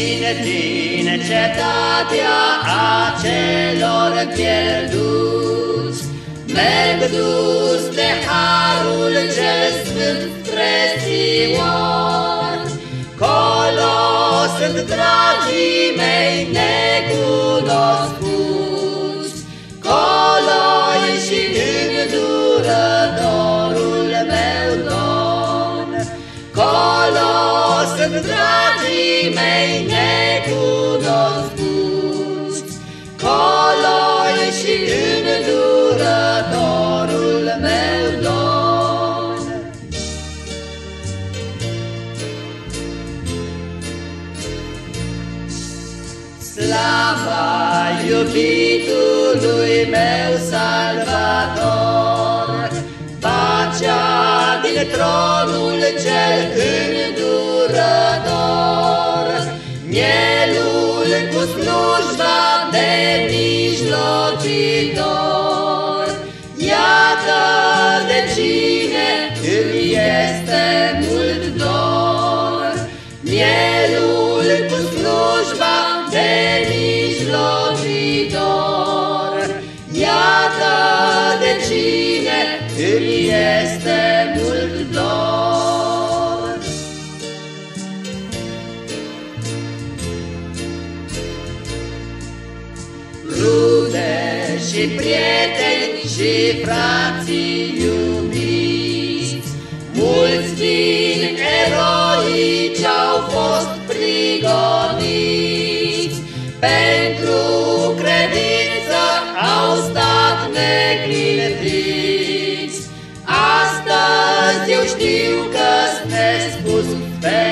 Vin din cetatea acelor pierduți, Merg dus de harul cel sfânt spre Sion. Colo sunt dragii sunt dragii mei necunoscuți, Colo-i și îndurătorul meu Domn. Slava iubitului meu salvator, Pacea din tronul mijlocitor, Iată de cine îmi este mult dor, Mielul cu slujba de și prieteni și frații iubiți, Mulți din eroi ce-au fost prigoniți, Pentru credință au stat neclintiți. Astăzi eu știu că-s nespus fericiți,